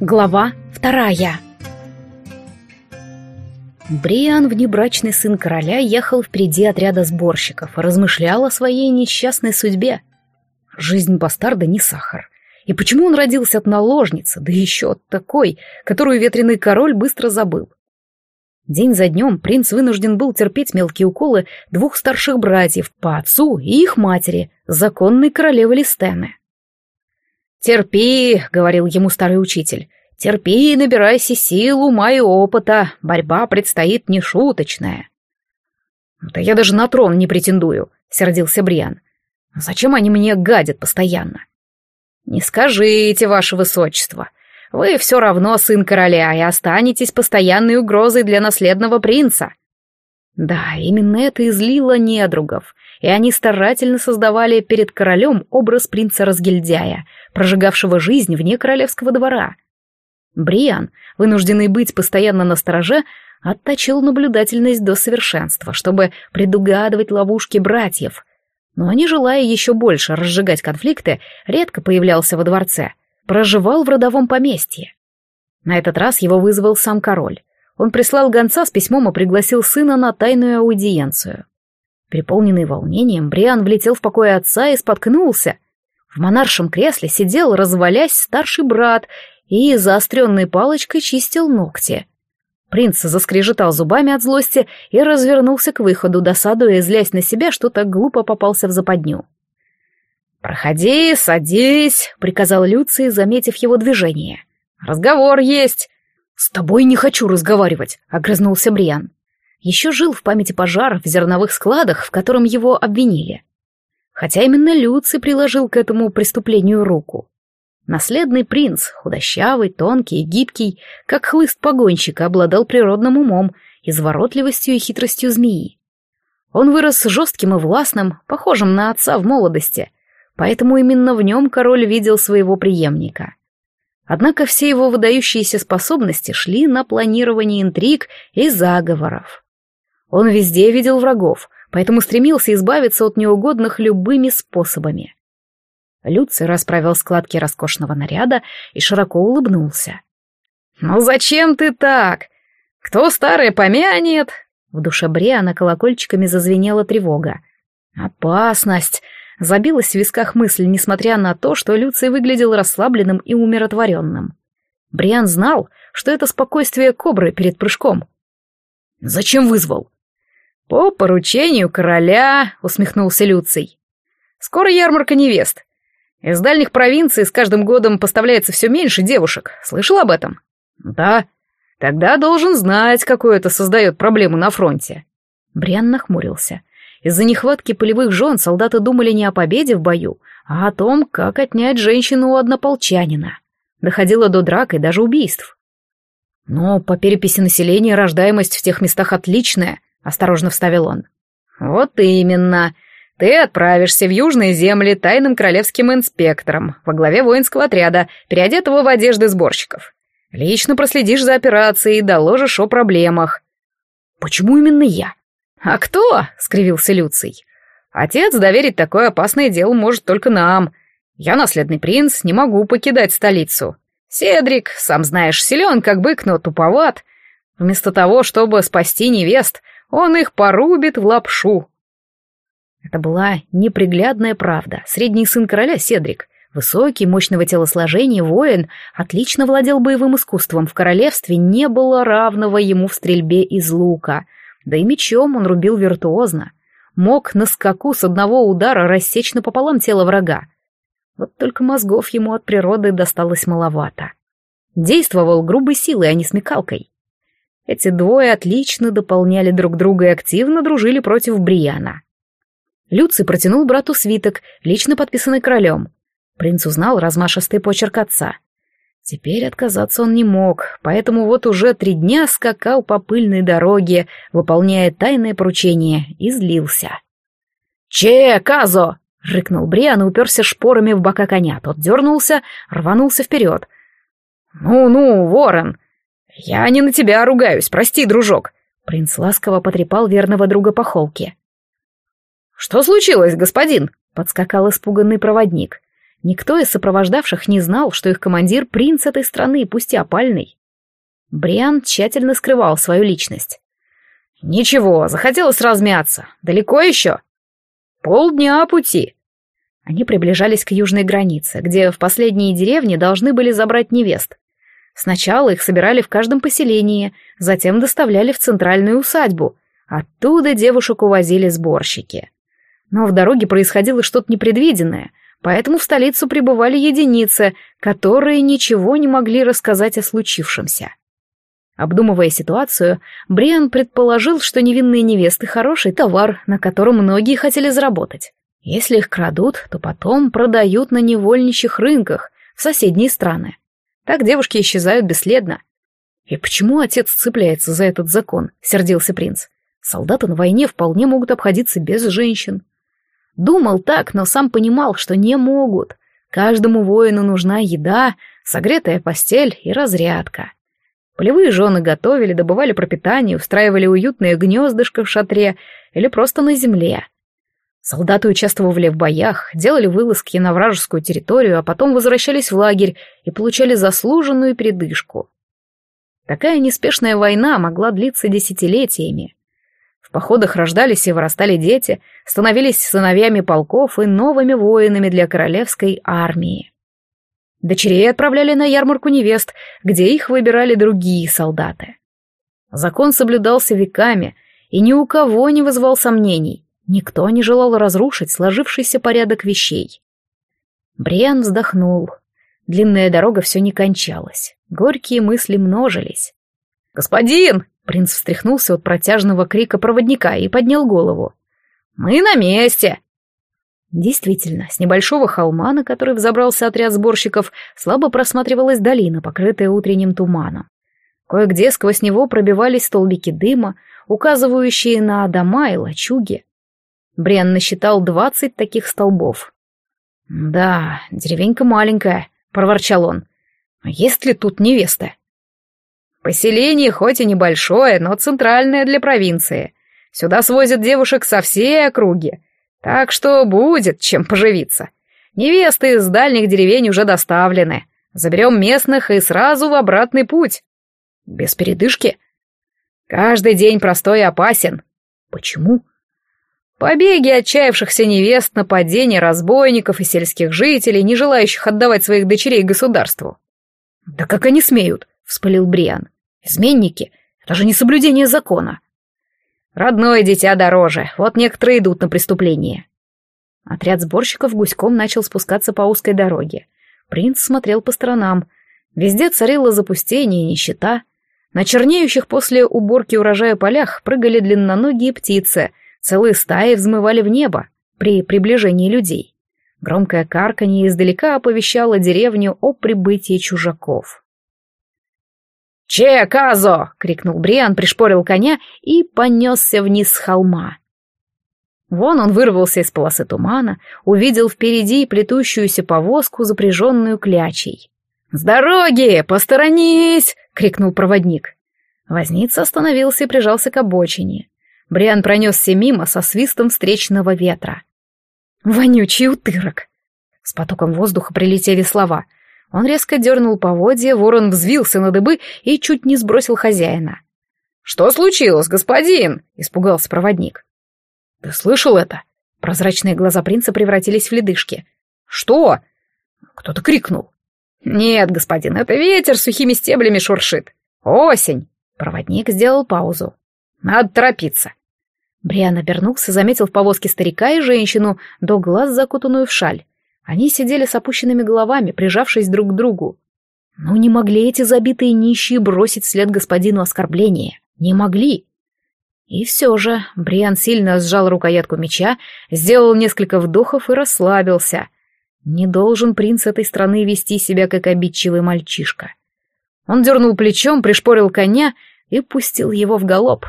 Глава вторая Бриан, внебрачный сын короля, ехал впереди отряда сборщиков размышлял о своей несчастной судьбе. Жизнь бастарда не сахар. И почему он родился от наложницы, да еще от такой, которую ветреный король быстро забыл? День за днем принц вынужден был терпеть мелкие уколы двух старших братьев по отцу и их матери, законной королевы Листены. «Терпи», — говорил ему старый учитель, — «терпи и набирайся сил, ума и опыта, борьба предстоит нешуточная». «Да я даже на трон не претендую», — сердился Бриан. «Зачем они мне гадят постоянно?» «Не скажите, ваше высочество, вы все равно сын короля и останетесь постоянной угрозой для наследного принца». Да, именно это излило недругов, и они старательно создавали перед королем образ принца-разгильдяя, прожигавшего жизнь вне королевского двора. Бриан, вынужденный быть постоянно на стороже, отточил наблюдательность до совершенства, чтобы предугадывать ловушки братьев. Но они, желая еще больше разжигать конфликты, редко появлялся во дворце, проживал в родовом поместье. На этот раз его вызвал сам король. Он прислал гонца с письмом и пригласил сына на тайную аудиенцию. Переполненный волнением, Бриан влетел в покой отца и споткнулся. В монаршем кресле сидел, развалясь, старший брат и заостренной палочкой чистил ногти. Принц заскрежетал зубами от злости и развернулся к выходу, досадуя и злясь на себя, что так глупо попался в западню. «Проходи, садись», — приказал Люций, заметив его движение. «Разговор есть». «С тобой не хочу разговаривать», — огрызнулся Бриан еще жил в памяти пожар в зерновых складах, в котором его обвинили. Хотя именно Люций приложил к этому преступлению руку. Наследный принц, худощавый, тонкий и гибкий, как хлыст погонщика, обладал природным умом, изворотливостью и хитростью змеи. Он вырос жестким и властным, похожим на отца в молодости, поэтому именно в нем король видел своего преемника. Однако все его выдающиеся способности шли на планирование интриг и заговоров. Он везде видел врагов, поэтому стремился избавиться от неугодных любыми способами. Люций расправил складки роскошного наряда и широко улыбнулся. «Ну зачем ты так? Кто старое помянет?» В душе Бриана колокольчиками зазвенела тревога. «Опасность!» Забилась в висках мысль, несмотря на то, что Люций выглядел расслабленным и умиротворенным. Бриан знал, что это спокойствие кобры перед прыжком. «Зачем вызвал?» «По поручению короля», — усмехнулся Люций. «Скоро ярмарка невест. Из дальних провинций с каждым годом поставляется все меньше девушек. Слышал об этом?» «Да. Тогда должен знать, какую это создает проблему на фронте». Бриан нахмурился. Из-за нехватки полевых жен солдаты думали не о победе в бою, а о том, как отнять женщину у однополчанина. Доходило до драк и даже убийств. Но по переписи населения рождаемость в тех местах отличная, — осторожно вставил он. «Вот именно. Ты отправишься в южные земли тайным королевским инспектором во главе воинского отряда, переодетого в одежды сборщиков. Лично проследишь за операцией и доложишь о проблемах». «Почему именно я?» «А кто?» — скривился Люций. «Отец доверить такое опасное дело может только нам. Я наследный принц, не могу покидать столицу. Седрик, сам знаешь, силен как бык, но туповат. Вместо того, чтобы спасти невест, он их порубит в лапшу. Это была неприглядная правда. Средний сын короля Седрик, высокий, мощного телосложения воин, отлично владел боевым искусством. В королевстве не было равного ему в стрельбе из лука. Да и мечом он рубил виртуозно. Мог на скаку с одного удара рассечь напополам тело врага. Вот только мозгов ему от природы досталось маловато. Действовал грубой силой, а не смекалкой. Эти двое отлично дополняли друг друга и активно дружили против Бриана. Люций протянул брату свиток, лично подписанный королем. Принц узнал размашистый почерк отца. Теперь отказаться он не мог, поэтому вот уже три дня скакал по пыльной дороге, выполняя тайное поручение, и злился. «Че, Казо!» — рыкнул Бриан и уперся шпорами в бока коня. Тот дернулся, рванулся вперед. «Ну-ну, ворон, «Я не на тебя ругаюсь, прости, дружок!» Принц ласково потрепал верного друга по холке. «Что случилось, господин?» — подскакал испуганный проводник. Никто из сопровождавших не знал, что их командир — принц этой страны, пусть и опальный. Бриан тщательно скрывал свою личность. «Ничего, захотелось размяться. Далеко еще?» «Полдня пути». Они приближались к южной границе, где в последние деревни должны были забрать невест. Сначала их собирали в каждом поселении, затем доставляли в центральную усадьбу. Оттуда девушек увозили сборщики. Но в дороге происходило что-то непредвиденное, поэтому в столицу прибывали единицы, которые ничего не могли рассказать о случившемся. Обдумывая ситуацию, Бриан предположил, что невинные невесты — хороший товар, на котором многие хотели заработать. Если их крадут, то потом продают на невольничьих рынках в соседние страны. Так девушки исчезают бесследно. «И почему отец цепляется за этот закон?» — сердился принц. «Солдаты на войне вполне могут обходиться без женщин». Думал так, но сам понимал, что не могут. Каждому воину нужна еда, согретая постель и разрядка. Полевые жены готовили, добывали пропитание, устраивали уютное гнездышко в шатре или просто на земле. Солдаты участвовали в боях, делали вылазки на вражескую территорию, а потом возвращались в лагерь и получали заслуженную передышку. Такая неспешная война могла длиться десятилетиями. Походах рождались и вырастали дети, становились сыновьями полков и новыми воинами для королевской армии. Дочерей отправляли на ярмарку невест, где их выбирали другие солдаты. Закон соблюдался веками и ни у кого не вызывал сомнений. Никто не желал разрушить сложившийся порядок вещей. Бриан вздохнул. Длинная дорога все не кончалась. Горькие мысли множились. «Господин!» — принц встряхнулся от протяжного крика проводника и поднял голову. «Мы на месте!» Действительно, с небольшого холма, на который взобрался отряд сборщиков, слабо просматривалась долина, покрытая утренним туманом. Кое-где сквозь него пробивались столбики дыма, указывающие на дома и лачуги. Бриан насчитал двадцать таких столбов. «Да, деревенька маленькая», — проворчал он. «Есть ли тут невеста?» «Поселение хоть и небольшое, но центральное для провинции. Сюда свозят девушек со всей округи. Так что будет чем поживиться. Невесты из дальних деревень уже доставлены. Заберем местных и сразу в обратный путь. Без передышки. Каждый день простой и опасен. Почему? Побеги отчаявшихся невест, нападения разбойников и сельских жителей, не желающих отдавать своих дочерей государству. «Да как они смеют?» — вспылил Бриан. «Изменники! Это же не соблюдение закона!» Родное дитя дороже, вот некоторые идут на преступление. Отряд сборщиков гуськом начал спускаться по узкой дороге. Принц смотрел по сторонам. Везде царило запустение и нищета. На чернеющих после уборки урожая полях прыгали длинноногие птицы, целые стаи взмывали в небо при приближении людей. Громкое карканье издалека оповещало деревню о прибытии чужаков. «Че, Казо!» — крикнул Бриан, пришпорил коня и понесся вниз с холма. Вон он вырвался из полосы тумана, увидел впереди плетущуюся повозку, запряженную клячей. «С дороги! Посторонись!» — крикнул проводник. Возница остановился и прижался к обочине. Бриан пронесся мимо со свистом встречного ветра. «Вонючий утырок!» С потоком воздуха прилетели слова — он резко дернул поводья, ворон взвился на дыбы и чуть не сбросил хозяина. «Что случилось, господин?» — испугался проводник. «Ты слышал это?» Прозрачные глаза принца превратились в ледышки. «Что?» Кто-то крикнул. «Нет, господин, это ветер сухими стеблями шуршит. Осень!» Проводник сделал паузу. «Надо торопиться». Бриан обернулся, заметил в повозке старика и женщину, до глаз закутанную в шаль. Они сидели с опущенными головами, прижавшись друг к другу. Но не могли эти забитые нищие бросить вслед господину оскорбления. Не могли. И все же Бриан сильно сжал рукоятку меча, сделал несколько вдохов и расслабился. Не должен принц этой страны вести себя как обидчивый мальчишка. Он дернул плечом, пришпорил коня и пустил его в галоп.